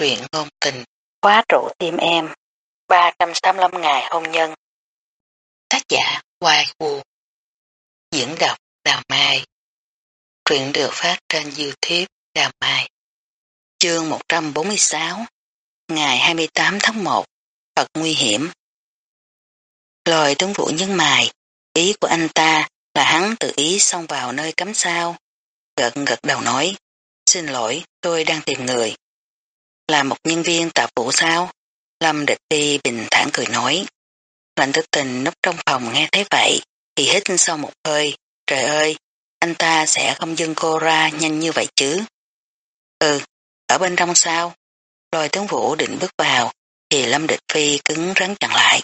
truyện ngôn tình, khóa trụ tim em, 385 ngày hôn nhân. Tác giả Hoài Vũ Diễn đọc Đào Mai Truyện được phát trên Youtube Đào Mai Chương 146 Ngày 28 tháng 1 Thật nguy hiểm Lời tướng vũ nhấn mài Ý của anh ta là hắn tự ý xông vào nơi cấm sao. Gật gật đầu nói Xin lỗi, tôi đang tìm người. Là một nhân viên tạp vụ sao? Lâm địch đi bình thản cười nói. Lạnh tử tình núp trong phòng nghe thấy vậy, thì hít sau một hơi. Trời ơi, anh ta sẽ không dưng cô ra nhanh như vậy chứ. Ừ, ở bên trong sao? Lôi tướng vũ định bước vào, thì Lâm Địch Phi cứng rắn chặn lại.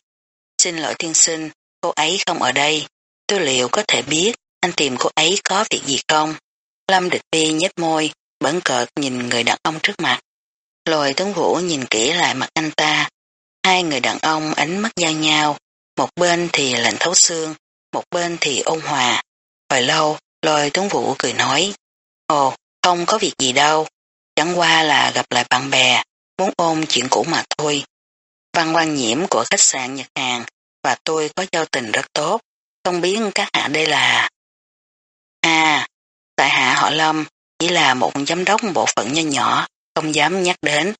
Xin lỗi tiên sinh, cô ấy không ở đây. Tôi liệu có thể biết anh tìm cô ấy có việc gì không? Lâm Địch Phi nhếch môi, bẩn cợt nhìn người đàn ông trước mặt. Lôi tướng vũ nhìn kỹ lại mặt anh ta. Hai người đàn ông ánh mắt giao nhau, một bên thì lạnh thấu xương, một bên thì ôn hòa. Hồi lâu, lôi tướng vũ cười nói, Ồ, không có việc gì đâu, chẳng qua là gặp lại bạn bè, muốn ôm chuyện cũ mà thôi. Văn quan nhiễm của khách sạn Nhật Hàn và tôi có giao tình rất tốt, không biết các hạ đây là... À, tại hạ họ Lâm, chỉ là một giám đốc bộ phận nhỏ nhỏ, không dám nhắc đến.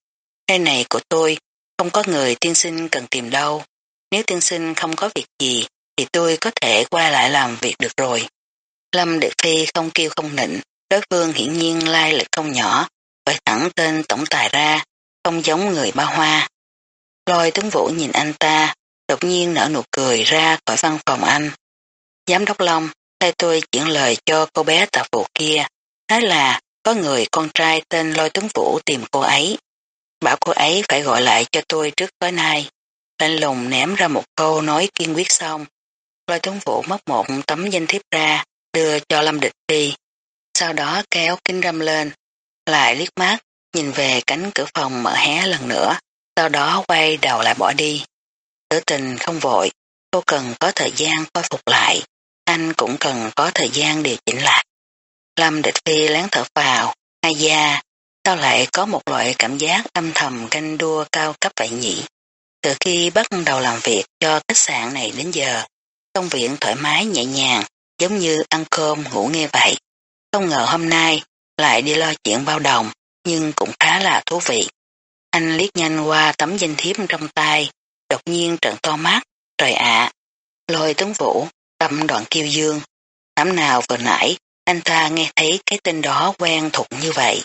Nơi này của tôi, không có người tiên sinh cần tìm đâu. Nếu tiên sinh không có việc gì, thì tôi có thể qua lại làm việc được rồi. Lâm Đệ Phi không kêu không nịnh, đối phương hiển nhiên lai lịch không nhỏ, phải thẳng tên tổng tài ra, không giống người ba hoa. Lôi tướng vũ nhìn anh ta, đột nhiên nở nụ cười ra khỏi văn phòng anh. Giám đốc Long, thay tôi chuyển lời cho cô bé tạp vụ kia, nói là có người con trai tên Lôi Tuấn Vũ tìm cô ấy. Bảo cô ấy phải gọi lại cho tôi trước tối nay. Lạnh lùng ném ra một câu nói kiên quyết xong. Lôi Tuấn Vũ móc một tấm danh thiếp ra, đưa cho Lâm Địch đi. Sau đó kéo kính râm lên, lại liếc mắt, nhìn về cánh cửa phòng mở hé lần nữa, sau đó quay đầu lại bỏ đi. Tử tình không vội, cô cần có thời gian khôi phục lại, anh cũng cần có thời gian điều chỉnh lại. Lâm địch phi lén thở vào, ai da, sao lại có một loại cảm giác âm thầm canh đua cao cấp vậy nhỉ? Từ khi bắt đầu làm việc cho khách sạn này đến giờ, công việc thoải mái nhẹ nhàng, giống như ăn cơm ngủ nghe vậy. Không ngờ hôm nay lại đi lo chuyện bao đồng, nhưng cũng khá là thú vị. Anh liếc nhanh qua tấm danh thiếp trong tay, đột nhiên trận to mắt, trời ạ, lôi tuấn vũ, tâm đoạn kiêu dương. Nắm nào vừa nãy anh ta nghe thấy cái tên đó quen thuộc như vậy.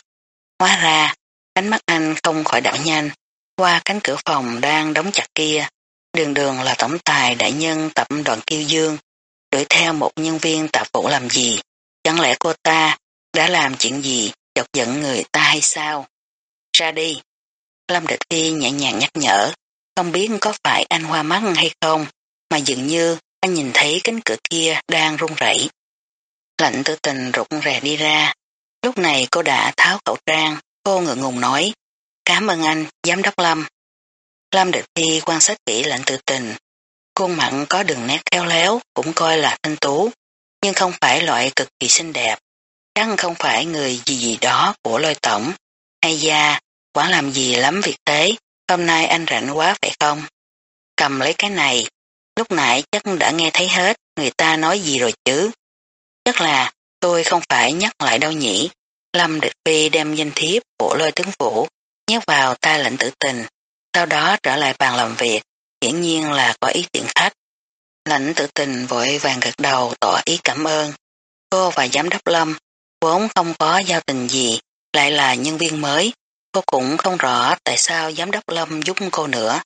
Hóa ra, ánh mắt anh không khỏi đảo nhanh, qua cánh cửa phòng đang đóng chặt kia. Đường đường là tổng tài đại nhân tập đoàn Kiêu Dương, đuổi theo một nhân viên tạp vụ làm gì? Chẳng lẽ cô ta đã làm chuyện gì chọc giận người ta hay sao? Ra đi. Lâm Địch Phi nhẹ nhàng nhắc nhở, không biết có phải anh hoa mắt hay không, mà dường như anh nhìn thấy cánh cửa kia đang rung rẩy. Lạnh tư tình rụng rè đi ra. Lúc này cô đã tháo khẩu trang, cô ngượng ngùng nói, cảm ơn anh, giám đốc Lâm. Lâm được đi quan sát kỹ lạnh tự tình. Khuôn mặn có đường nét khéo léo, cũng coi là thanh tú, nhưng không phải loại cực kỳ xinh đẹp. Chắc không phải người gì gì đó của lôi tổng. Hay da, quản làm gì lắm việc thế, hôm nay anh rảnh quá phải không? Cầm lấy cái này, lúc nãy chắc đã nghe thấy hết người ta nói gì rồi chứ. Chắc là tôi không phải nhắc lại đâu nhỉ. Lâm Địch Phi đem danh thiếp của lôi tướng phủ nhét vào tay lệnh tử tình, sau đó trở lại bàn làm việc, hiển nhiên là có ý tiện khách. Lãnh tử tình vội vàng gật đầu tỏ ý cảm ơn. Cô và giám đốc Lâm vốn không có giao tình gì, lại là nhân viên mới. Cô cũng không rõ tại sao giám đốc Lâm giúp cô nữa.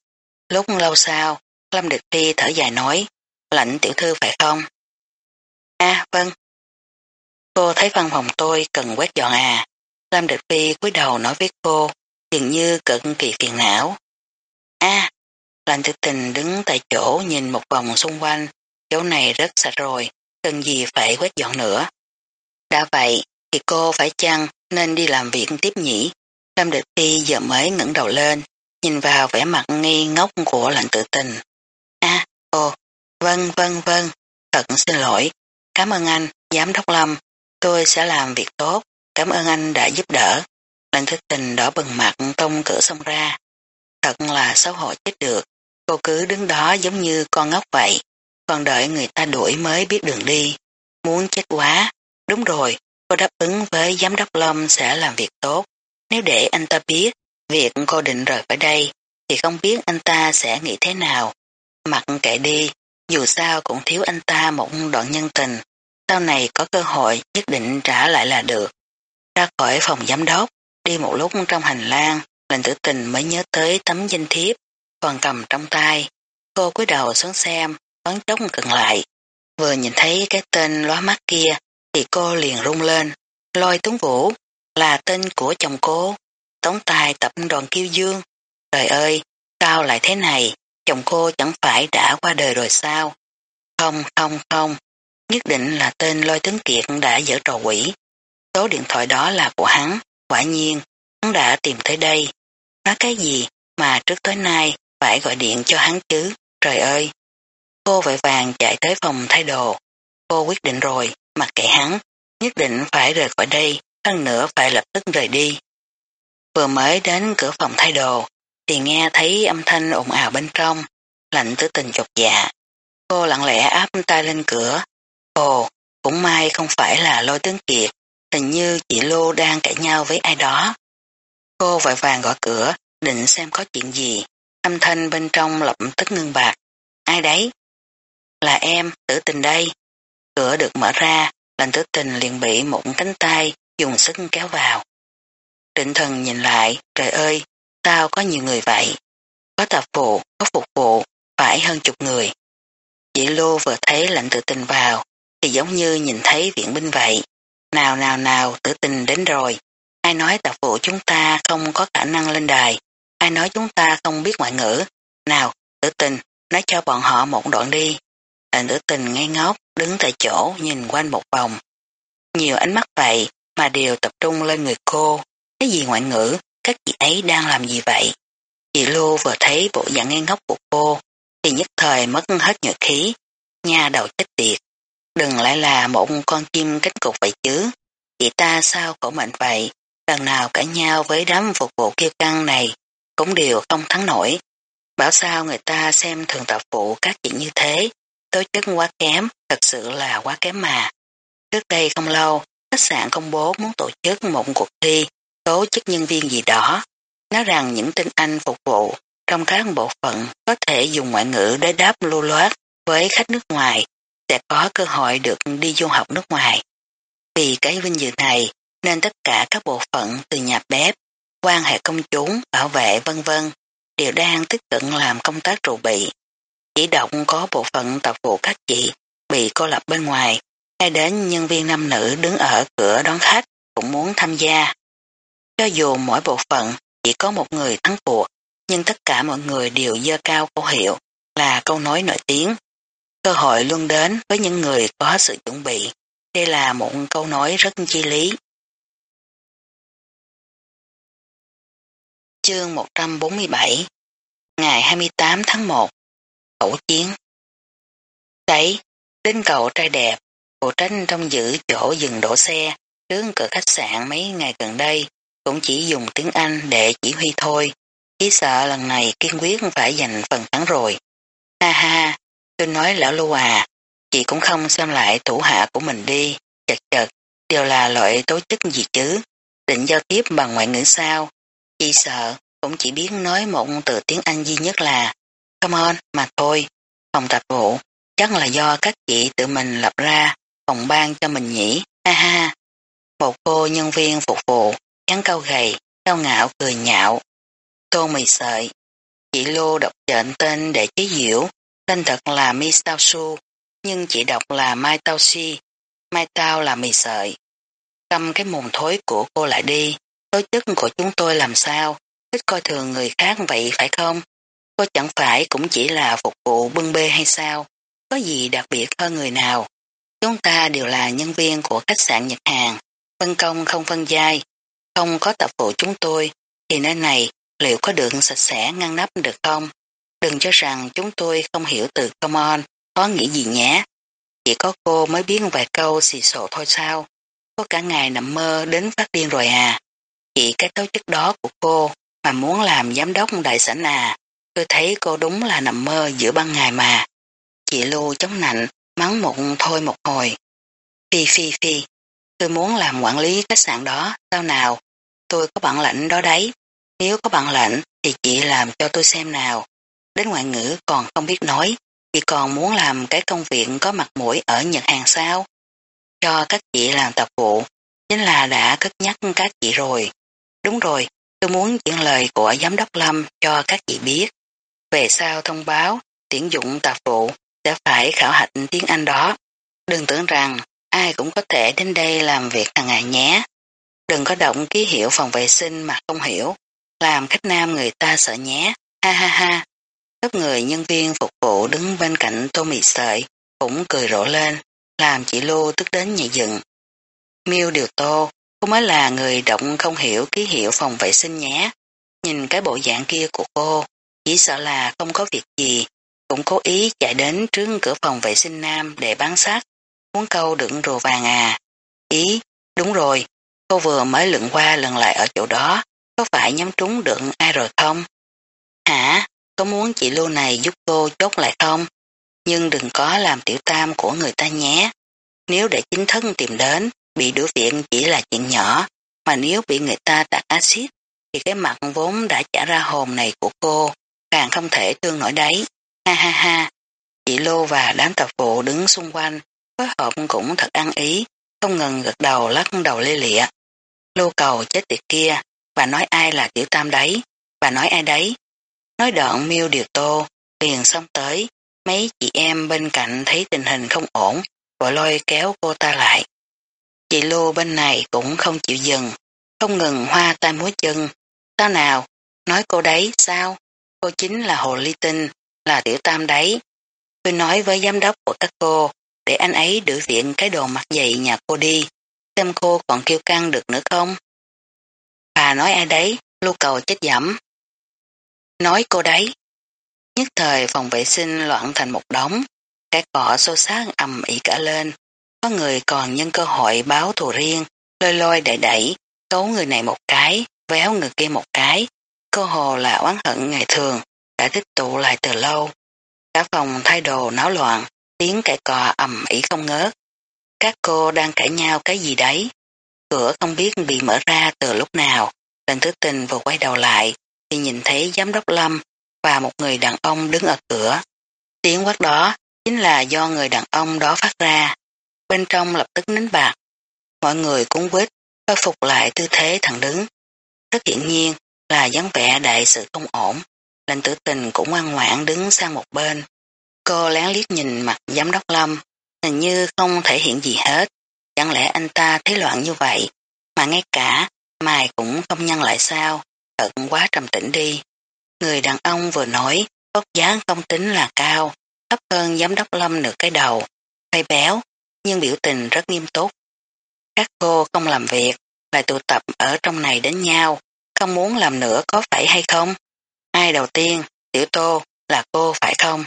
Lúc lâu sau, Lâm Địch Phi thở dài nói, lãnh tiểu thư phải không? À, vâng, Cô thấy văn phòng tôi cần quét dọn à. Lâm Địch Phi cúi đầu nói với cô, dường như cực kỳ phiền não. a à, Lành thực tình đứng tại chỗ nhìn một vòng xung quanh, chỗ này rất sạch rồi, cần gì phải quét dọn nữa. Đã vậy, thì cô phải chăng nên đi làm việc tiếp nhỉ? Lâm Địch Phi giờ mới ngẩng đầu lên, nhìn vào vẻ mặt nghi ngốc của lạnh tự tình. a à, ồ, vâng vâng vâng, thật xin lỗi, cảm ơn anh, giám đốc Lâm, Tôi sẽ làm việc tốt, cảm ơn anh đã giúp đỡ. Lệnh thức tình đỏ bừng mặt tông cửa xông ra. Thật là xấu hổ chết được. Cô cứ đứng đó giống như con ngốc vậy. Còn đợi người ta đuổi mới biết đường đi. Muốn chết quá. Đúng rồi, cô đáp ứng với giám đốc Lâm sẽ làm việc tốt. Nếu để anh ta biết việc cô định rời khỏi đây, thì không biết anh ta sẽ nghĩ thế nào. Mặc kệ đi, dù sao cũng thiếu anh ta một đoạn nhân tình. Sau này có cơ hội nhất định trả lại là được. Ra khỏi phòng giám đốc, đi một lúc trong hành lang, lệnh tử tình mới nhớ tới tấm danh thiếp, còn cầm trong tay. Cô cúi đầu xuống xem, toán chốc cận lại. Vừa nhìn thấy cái tên lóa mắt kia, thì cô liền rung lên. Lôi tuấn vũ, là tên của chồng cô. Tống tài tập đoàn kiêu dương. Trời ơi, sao lại thế này? Chồng cô chẳng phải đã qua đời rồi sao? Không, không, không. Nhất định là tên lôi tướng kiệt đã dở trò quỷ. Số điện thoại đó là của hắn. Quả nhiên, hắn đã tìm tới đây. Nói cái gì mà trước tối nay phải gọi điện cho hắn chứ? Trời ơi! Cô vội vàng chạy tới phòng thay đồ. Cô quyết định rồi, mặc kệ hắn, nhất định phải rời khỏi đây, hơn nữa phải lập tức rời đi. Vừa mới đến cửa phòng thay đồ, thì nghe thấy âm thanh ồn ào bên trong, lạnh tử tình chột dạ. Cô lặng lẽ áp tay lên cửa. Ồ, cũng may không phải là lôi tướng kiệt, hình như chị Lô đang cãi nhau với ai đó. Cô vội vàng gõ cửa, định xem có chuyện gì. Âm thanh bên trong lập tức ngưng bạc. Ai đấy? Là em, tử tình đây. Cửa được mở ra, lành tử tình liền bị một cánh tay dùng sức kéo vào. Trịnh thần nhìn lại, trời ơi, sao có nhiều người vậy? Có tạp vụ, có phục vụ, phải hơn chục người. Chị Lô vừa thấy lạnh tự tình vào, thì giống như nhìn thấy viện binh vậy. Nào nào nào, tử tình đến rồi. Ai nói tạp vụ chúng ta không có khả năng lên đài? Ai nói chúng ta không biết ngoại ngữ? Nào, tử tình, nói cho bọn họ một đoạn đi. Anh tử tình ngay ngốc, đứng tại chỗ nhìn quanh một vòng. Nhiều ánh mắt vậy mà đều tập trung lên người cô. Cái gì ngoại ngữ, các chị ấy đang làm gì vậy? Chị Lô vừa thấy bộ dạng ngây ngốc của cô, thì nhất thời mất hết nhuệ khí, nha đầu chết tiệt. Đừng lại là một con chim cánh cục vậy chứ. Chị ta sao khổ mệnh vậy, lần nào cãi nhau với đám phục vụ kiêu căng này, cũng đều không thắng nổi. Bảo sao người ta xem thường tập vụ các chị như thế, tố chất quá kém, thật sự là quá kém mà. Trước đây không lâu, khách sạn công bố muốn tổ chức một cuộc thi tố chức nhân viên gì đó, nói rằng những tinh anh phục vụ trong các bộ phận có thể dùng ngoại ngữ để đáp lưu loát với khách nước ngoài sẽ có cơ hội được đi du học nước ngoài. Vì cái vinh dự này nên tất cả các bộ phận từ nhà bếp, quan hệ công chúng, bảo vệ vân vân đều đang tích cực làm công tác trụ bị. Chỉ động có bộ phận tập vụ các chị bị cô lập bên ngoài, hay đến nhân viên nam nữ đứng ở cửa đón khách cũng muốn tham gia. Cho dù mỗi bộ phận chỉ có một người thắng cuộc, nhưng tất cả mọi người đều dơ cao câu hiệu là câu nói nổi tiếng. Cơ hội luôn đến với những người có sự chuẩn bị. Đây là một câu nói rất chi lý. Chương 147 Ngày 28 tháng 1 Khẩu chiến Đấy, đến cầu trai đẹp, phụ trách trong giữ chỗ dừng đổ xe, trước cửa khách sạn mấy ngày gần đây, cũng chỉ dùng tiếng Anh để chỉ huy thôi. Chỉ sợ lần này kiên quyết phải giành phần thắng rồi. Ha ha, tôi nói lão lưu à, chị cũng không xem lại thủ hạ của mình đi, chật chật, đều là loại tố chức gì chứ, định giao tiếp bằng ngoại ngữ sao. Chị sợ, cũng chỉ biết nói một từ tiếng Anh duy nhất là come on mà thôi, phòng tập vụ, chắc là do các chị tự mình lập ra, phòng ban cho mình nhỉ, ha ha. Một cô nhân viên phục vụ, chắn cao gầy, cao ngạo cười nhạo. Tô mì sợi, chị Lô đọc trệnh tên để chế diễu, tên thật là Mi Tao Su, nhưng chị đọc là Mai Tao Si, Mai Tao là mì sợi. Cầm cái mồm thối của cô lại đi, Tối chức của chúng tôi làm sao, thích coi thường người khác vậy phải không? Cô chẳng phải cũng chỉ là phục vụ bưng bê hay sao? Có gì đặc biệt hơn người nào? Chúng ta đều là nhân viên của khách sạn Nhật Hàn, phân công không phân giai, không có tập vụ chúng tôi, thì nơi này liệu có được sạch sẽ ngăn nắp được không? Đừng cho rằng chúng tôi không hiểu từ come on, có nghĩ gì nhé. Chỉ có cô mới biết vài câu xì sổ thôi sao. Có cả ngày nằm mơ đến phát điên rồi à. chỉ cái tố chức đó của cô mà muốn làm giám đốc đại sảnh à. Tôi thấy cô đúng là nằm mơ giữa ban ngày mà. Chị Lưu chống nạnh, mắng mụn thôi một hồi. Phi phi phi, tôi muốn làm quản lý khách sạn đó, sao nào? Tôi có bản lệnh đó đấy. Nếu có bản lệnh thì chị làm cho tôi xem nào. Đến ngoại ngữ còn không biết nói, chị còn muốn làm cái công việc có mặt mũi ở Nhật Hàn sao? Cho các chị làm tập vụ, chính là đã cất nhắc các chị rồi. Đúng rồi, tôi muốn chuyển lời của giám đốc Lâm cho các chị biết. Về sau thông báo, tuyển dụng tạp vụ sẽ phải khảo hạch tiếng Anh đó. Đừng tưởng rằng ai cũng có thể đến đây làm việc hàng ngày nhé. Đừng có động ký hiệu phòng vệ sinh mà không hiểu. Làm khách nam người ta sợ nhé. Ha ha ha. Các người nhân viên phục vụ đứng bên cạnh tô mì sợi cũng cười rộ lên, làm chị Lô tức đến nhảy dựng. Miêu điều tô, cô mới là người động không hiểu ký hiệu phòng vệ sinh nhé. Nhìn cái bộ dạng kia của cô, chỉ sợ là không có việc gì, cũng cố ý chạy đến trước cửa phòng vệ sinh nam để bán sát, muốn câu đựng rùa vàng à. Ý, đúng rồi, cô vừa mới lượn qua lần lại ở chỗ đó, có phải nhắm trúng đựng ai rồi không? Hả, có muốn chị Lưu này giúp cô chốt lại không? Nhưng đừng có làm tiểu tam của người ta nhé. Nếu để chính thân tìm đến, bị đuổi viện chỉ là chuyện nhỏ, mà nếu bị người ta tạt axit, thì cái mặt vốn đã trả ra hồn này của cô, càng không thể thương nổi đấy. Ha ha ha, chị Lô và đám tập vụ đứng xung quanh, phối hợp cũng thật ăn ý, không ngừng gật đầu lắc đầu lê lịa. Lô cầu chết tiệt kia, và nói ai là tiểu tam đấy, và nói ai đấy. Nói đoạn miêu điều tô, liền xong tới, mấy chị em bên cạnh thấy tình hình không ổn, vội lôi kéo cô ta lại. Chị Lô bên này cũng không chịu dừng, không ngừng hoa tay múa chân. Sao nào? Nói cô đấy, sao? Cô chính là Hồ Ly Tinh, là tiểu tam đấy. Tôi nói với giám đốc của các cô, để anh ấy đưa viện cái đồ mặt dày nhà cô đi, xem cô còn kêu căng được nữa không? Bà nói ai đấy, lưu cầu chết dẫm. Nói cô đấy. Nhất thời phòng vệ sinh loạn thành một đống, cái cỏ xô xát ầm ĩ cả lên. Có người còn nhân cơ hội báo thù riêng, lôi lôi đẩy đẩy, cấu người này một cái, véo người kia một cái. Cơ hồ là oán hận ngày thường, đã tích tụ lại từ lâu. Cả phòng thay đồ náo loạn, tiếng cãi cò ầm ĩ không ngớt. Các cô đang cãi nhau cái gì đấy. Cửa không biết bị mở ra từ lúc nào. Lần thứ tình vừa quay đầu lại, thì nhìn thấy giám đốc Lâm và một người đàn ông đứng ở cửa. Tiếng quát đó chính là do người đàn ông đó phát ra. Bên trong lập tức nín bạc. Mọi người cũng quýt, khôi phục lại tư thế thẳng đứng. Rất hiển nhiên là dáng vẻ đại sự không ổn. Lệnh tử tình cũng ngoan ngoãn đứng sang một bên. Cô lén liếc nhìn mặt giám đốc Lâm, hình như không thể hiện gì hết. Chẳng lẽ anh ta thấy loạn như vậy, mà ngay cả mày cũng không nhân lại sao, thật quá trầm tĩnh đi. Người đàn ông vừa nói, vóc dáng không tính là cao, thấp hơn giám đốc Lâm nửa cái đầu, hơi béo, nhưng biểu tình rất nghiêm túc. Các cô không làm việc, lại tụ tập ở trong này đến nhau, không muốn làm nữa có phải hay không? Ai đầu tiên, Tiểu Tô, là cô phải không?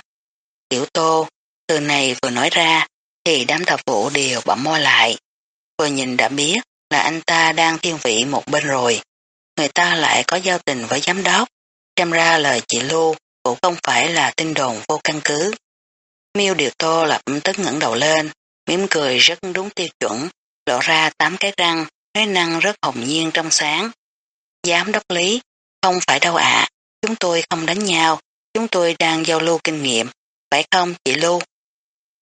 Tiểu Tô, từ này vừa nói ra, thì đám thập vụ đều bỏ môi lại. Vừa nhìn đã biết là anh ta đang thiên vị một bên rồi. Người ta lại có giao tình với giám đốc, xem ra lời chị Lưu cũng không phải là tin đồn vô căn cứ. Miêu Điều Tô lập tức ngẩng đầu lên, mỉm cười rất đúng tiêu chuẩn, lộ ra tám cái răng, nói năng rất hồng nhiên trong sáng. Giám đốc lý, không phải đâu ạ, chúng tôi không đánh nhau, chúng tôi đang giao lưu kinh nghiệm, phải không chị Lưu?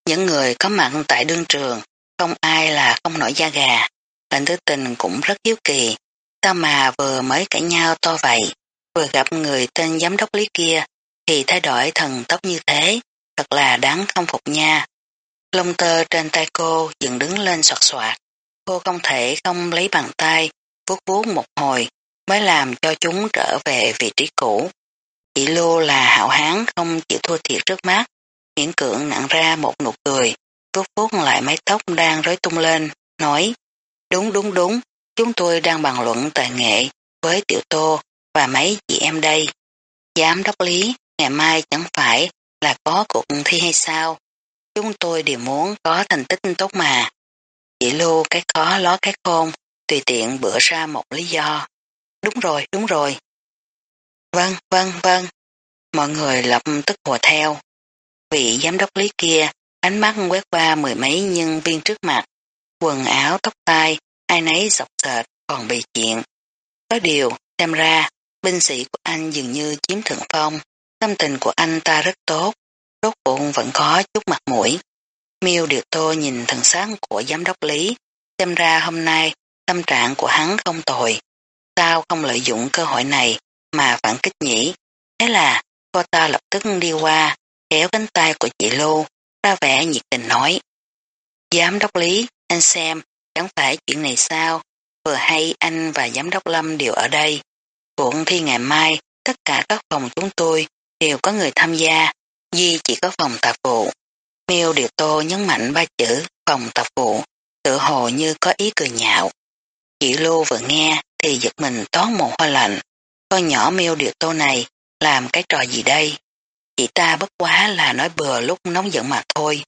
Những người có mặt tại đương trường, không ai là không nổi da gà. Lệnh tư tình cũng rất hiếu kỳ, sao mà vừa mới cãi nhau to vậy, vừa gặp người tên giám đốc lý kia, thì thay đổi thần tốc như thế, thật là đáng không phục nha. Lông tơ trên tay cô dựng đứng lên soạt soạt, cô không thể không lấy bàn tay, vuốt vuốt một hồi, mới làm cho chúng trở về vị trí cũ. Chị Lô là hảo hán không chịu thua thiệt trước mắt, miễn cưỡng nặng ra một nụ cười, vuốt vuốt lại mái tóc đang rối tung lên, nói, đúng đúng đúng, chúng tôi đang bàn luận tài nghệ với tiểu tô và mấy chị em đây. Giám đốc lý, ngày mai chẳng phải là có cuộc thi hay sao? Chúng tôi đều muốn có thành tích tốt mà. Chị Lưu cái khó ló cái khôn, tùy tiện bữa ra một lý do. đúng rồi, đúng rồi. Vâng, vâng, vâng. Mọi người lập tức hùa theo. Vị giám đốc lý kia, ánh mắt quét qua mười mấy nhân viên trước mặt. Quần áo, tóc tai, ai nấy dọc sệt, còn bị chuyện. Có điều, xem ra, binh sĩ của anh dường như chiếm thượng phong. Tâm tình của anh ta rất tốt, rốt bụng vẫn có chút mặt mũi. Miêu Điều Tô nhìn thần sáng của giám đốc Lý, xem ra hôm nay tâm trạng của hắn không tồi. Sao không lợi dụng cơ hội này mà phản kích nhỉ? Thế là cô ta lập tức đi qua, kéo cánh tay của chị lô ra vẻ nhiệt tình nói. Giám đốc Lý, anh xem, chẳng phải chuyện này sao? Vừa hay anh và giám đốc Lâm đều ở đây. Cuộc thi ngày mai, tất cả các phòng chúng tôi đều có người tham gia, Duy chỉ có phòng tạp vụ. Miêu Điều Tô nhấn mạnh ba chữ phòng tạp vụ, tự hồ như có ý cười nhạo. Chị lô vừa nghe thì giật mình toán một hoa lạnh. Con nhỏ Miêu Điều Tô này làm cái trò gì đây? Chị ta bất quá là nói bừa lúc nóng giận mà thôi.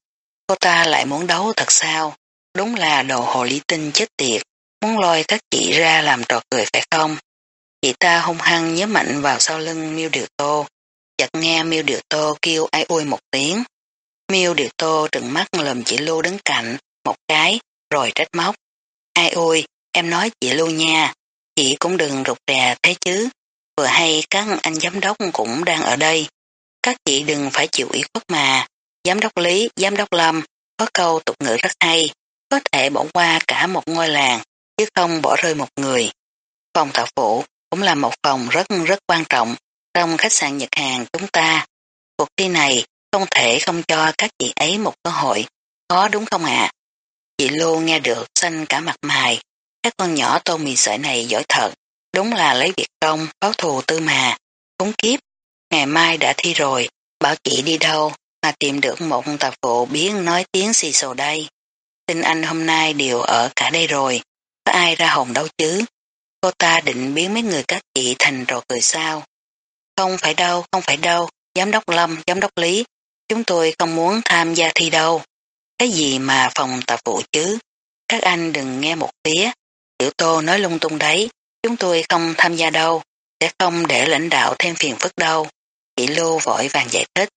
Cô ta lại muốn đấu thật sao? Đúng là đồ hồ lý tinh chết tiệt, muốn lôi các chị ra làm trò cười phải không? Chị ta hung hăng nhớ mạnh vào sau lưng Miêu Điều Tô, chợt nghe Miêu Điều Tô kêu ai ui một tiếng. Miêu Điều Tô trừng mắt lầm chị Lưu đứng cạnh, một cái, rồi trách móc. Ai ui, em nói chị Lưu nha, chị cũng đừng rụt rè thế chứ, vừa hay các anh giám đốc cũng đang ở đây. Các chị đừng phải chịu ý khuất mà, giám đốc Lý, giám đốc Lâm, có câu tục ngữ rất hay, có thể bỏ qua cả một ngôi làng, chứ không bỏ rơi một người. Phòng thảo phụ cũng là một phòng rất rất quan trọng trong khách sạn Nhật Hàn chúng ta. Cuộc thi này không thể không cho các chị ấy một cơ hội, có đúng không ạ? Chị Lô nghe được xanh cả mặt mày, các con nhỏ tô mì sợi này giỏi thật, đúng là lấy việc công, báo thù tư mà, cúng kiếp. Ngày mai đã thi rồi, bảo chị đi đâu mà tìm được một tạp vụ biến nói tiếng xì xồ đây. Tin anh hôm nay đều ở cả đây rồi, có ai ra hồn đâu chứ? Cô ta định biến mấy người các chị thành trò cười sao? Không phải đâu, không phải đâu, giám đốc Lâm, giám đốc Lý, chúng tôi không muốn tham gia thi đâu. Cái gì mà phòng tạp vụ chứ? Các anh đừng nghe một phía. Tiểu Tô nói lung tung đấy, chúng tôi không tham gia đâu, sẽ không để lãnh đạo thêm phiền phức đâu. Chị Lưu vội vàng giải thích.